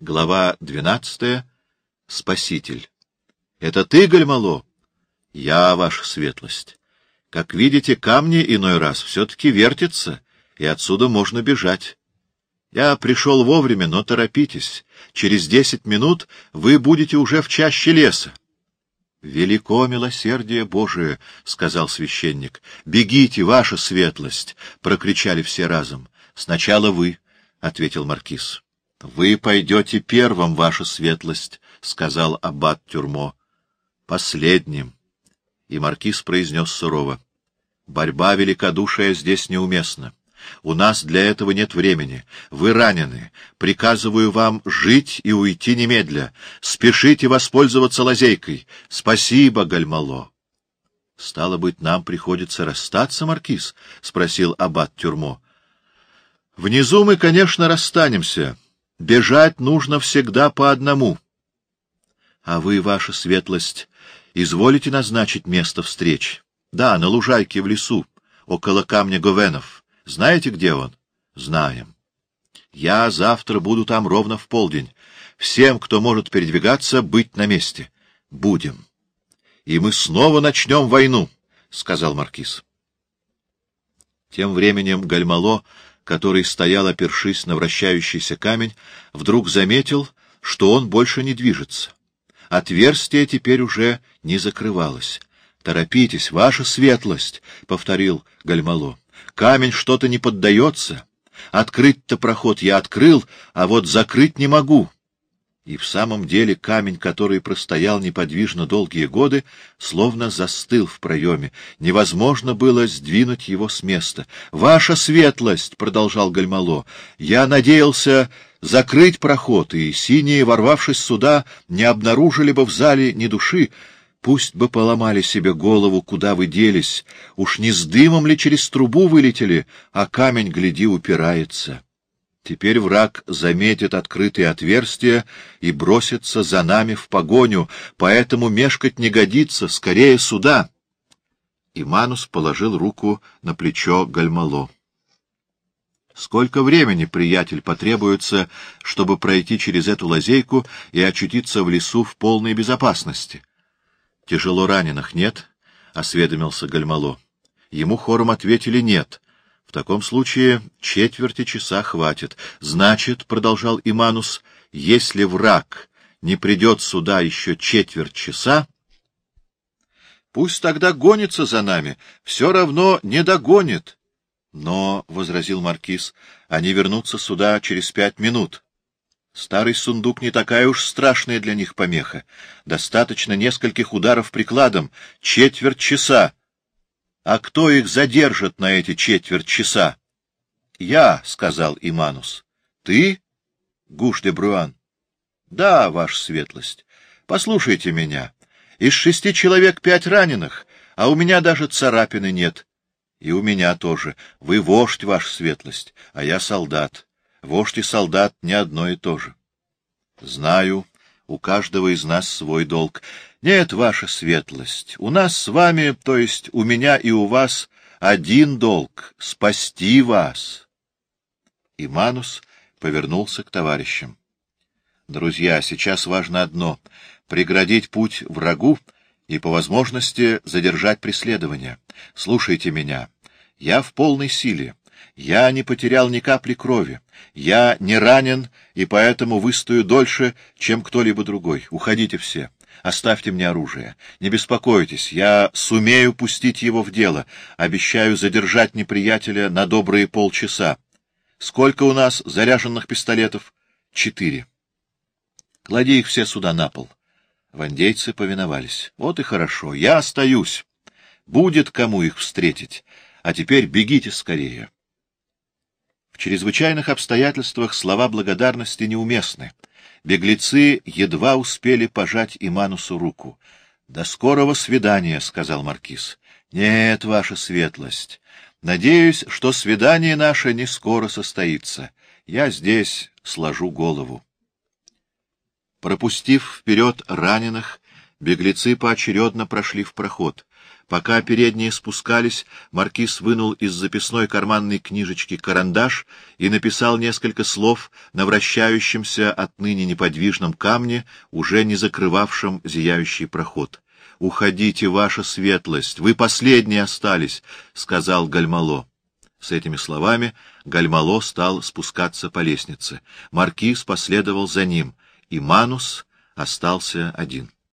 Глава двенадцатая. Спаситель. — Это ты, Гальмало? — Я, ваша светлость. Как видите, камни иной раз все-таки вертятся, и отсюда можно бежать. Я пришел вовремя, но торопитесь. Через десять минут вы будете уже в чаще леса. — Велико милосердие Божие, — сказал священник. — Бегите, ваша светлость! — прокричали все разом. — Сначала вы, — ответил маркиз. — Вы пойдете первым, ваша светлость, — сказал аббат Тюрмо. — Последним. И маркиз произнес сурово. — Борьба великодушия здесь неуместна. У нас для этого нет времени. Вы ранены. Приказываю вам жить и уйти немедля. Спешите воспользоваться лазейкой. Спасибо, Гальмало. — Стало быть, нам приходится расстаться, Маркиз? — спросил аббат Тюрмо. — Внизу мы, конечно, расстанемся. Бежать нужно всегда по одному. — А вы, ваша светлость, изволите назначить место встречи? — Да, на лужайке в лесу, около камня Говенов. Знаете, где он? Знаем. Я завтра буду там ровно в полдень. Всем, кто может передвигаться, быть на месте. Будем. И мы снова начнем войну, — сказал маркиз. Тем временем Гальмало, который стоял, опершись на вращающийся камень, вдруг заметил, что он больше не движется. Отверстие теперь уже не закрывалось. — Торопитесь, ваша светлость, — повторил Гальмало. Камень что-то не поддается. Открыть-то проход я открыл, а вот закрыть не могу. И в самом деле камень, который простоял неподвижно долгие годы, словно застыл в проеме. Невозможно было сдвинуть его с места. — Ваша светлость! — продолжал Гальмало. — Я надеялся закрыть проход, и синие, ворвавшись сюда, не обнаружили бы в зале ни души, Пусть бы поломали себе голову, куда вы делись, уж не с дымом ли через трубу вылетели, а камень, гляди, упирается. Теперь враг заметит открытые отверстия и бросится за нами в погоню, поэтому мешкать не годится, скорее сюда. Иманус положил руку на плечо Гальмало. Сколько времени, приятель, потребуется, чтобы пройти через эту лазейку и очутиться в лесу в полной безопасности? —— Тяжело раненых нет? — осведомился Гальмало. Ему хором ответили «нет». В таком случае четверти часа хватит. Значит, — продолжал Иманус, — если враг не придет сюда еще четверть часа, пусть тогда гонится за нами, все равно не догонит. Но, — возразил Маркиз, — они вернутся сюда через пять минут. Старый сундук не такая уж страшная для них помеха. Достаточно нескольких ударов прикладом, четверть часа. А кто их задержит на эти четверть часа? — Я, — сказал Иманус. — Ты? — Гуш де Бруан. — Да, ваша светлость. Послушайте меня. Из шести человек пять раненых, а у меня даже царапины нет. И у меня тоже. Вы вождь, ваша светлость, а я солдат. Вождь и солдат не одно и то же. Знаю, у каждого из нас свой долг. Нет, ваша светлость, у нас с вами, то есть у меня и у вас, один долг — спасти вас. Иманус повернулся к товарищам. Друзья, сейчас важно одно — преградить путь врагу и, по возможности, задержать преследование. Слушайте меня. Я в полной силе. Я не потерял ни капли крови. Я не ранен, и поэтому выстою дольше, чем кто-либо другой. Уходите все. Оставьте мне оружие. Не беспокойтесь, я сумею пустить его в дело. Обещаю задержать неприятеля на добрые полчаса. Сколько у нас заряженных пистолетов? Четыре. Клади их все сюда на пол. Вандейцы повиновались. Вот и хорошо. Я остаюсь. Будет кому их встретить. А теперь бегите скорее. В чрезвычайных обстоятельствах слова благодарности неуместны. Беглецы едва успели пожать Иманусу руку. — До скорого свидания, — сказал маркиз. — Нет, ваша светлость. Надеюсь, что свидание наше не скоро состоится. Я здесь сложу голову. Пропустив вперед раненых, беглецы поочередно прошли в проход — Пока передние спускались, маркиз вынул из записной карманной книжечки карандаш и написал несколько слов на вращающемся отныне неподвижном камне, уже не закрывавшем зияющий проход. «Уходите, ваша светлость! Вы последние остались!» — сказал Гальмало. С этими словами Гальмало стал спускаться по лестнице. Маркиз последовал за ним, и Манус остался один.